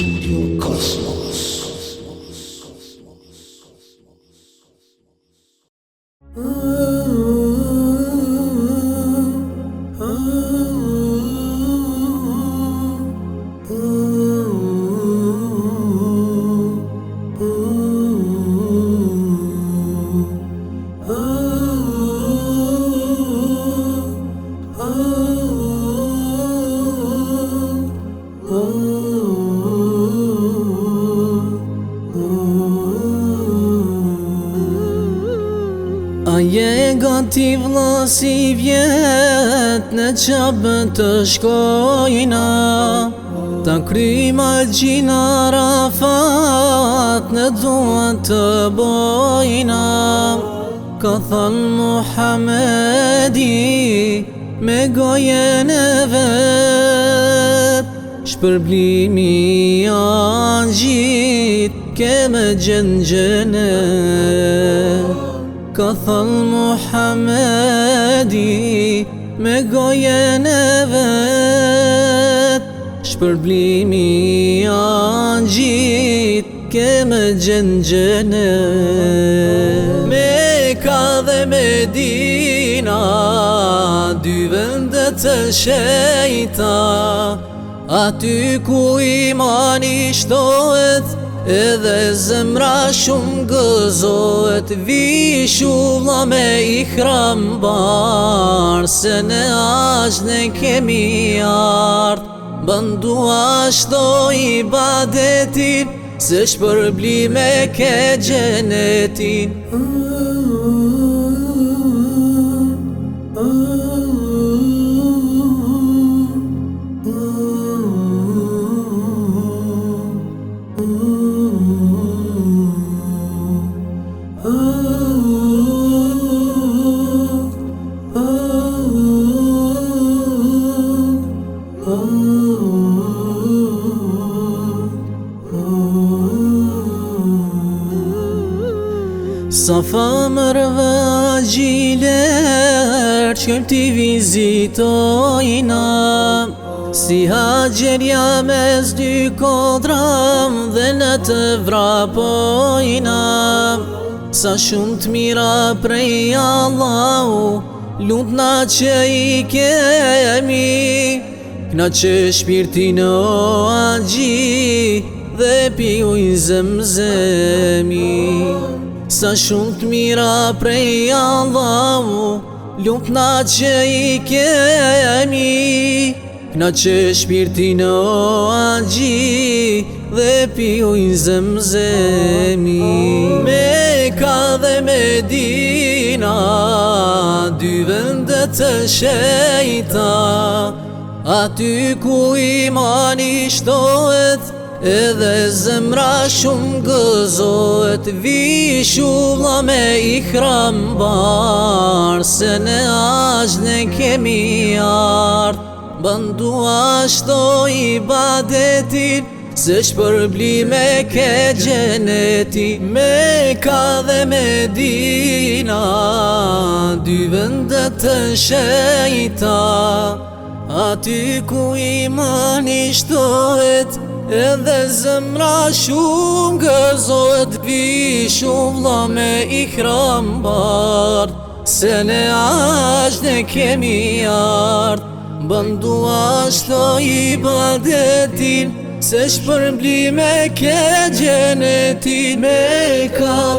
Studio Cosmos. Ooh. ti vla vjet Në qabë të shkojna Ta kryma gjina rafat Në duat të bojna Ka thonë Muhammedi Me gojen e vet Shpërblimi janë gjitë, Ke me gjenë gjenë ka thëll Muhammedi me gojen e vet shpërblimi janë gjit ke me gjenë gjenë me ka dhe dina dy vendet të shejta aty ku imani shtohet Edhe zemra shumë gëzohet Vishuva me i krambar Se ne ashtë ne kemi artë Bëndu ashtë do i badetin Se e ke gjenetin Uuuu Safa mërëve agjiler që këmë ti vizitojna Si hagjerja mes dy kodram Si hagjerja mes dy kodram dhe në të vrapojna Sa shumë të mira prej Allahu Lut na që i kemi Kna që shpirti në agji Dhe piju i zemzemi Sa shumë të mira prej Allahu Lut na që i kemi Kna që shpirti në agji Dhe piju i zemzemi Meka dhe Medina, dy vendet e shejta, aty ku i mani shtohet, edhe zemra shumë gëzohet, vi shuvla me i krambar, se ne ashtë ne kemi artë, bëndu ashtë do i badetit, Se shpërblime ke gjeneti Me ka dhe me dina Dy vëndët të shejta Aty ku i më Edhe zëmra shumë gëzohet Vi shumë vla me i krambar Se ne ashtë ne kemi ard Bëndu ashtë të i badetin Se shpërblime ke gjenetit me ka